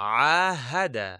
عاهد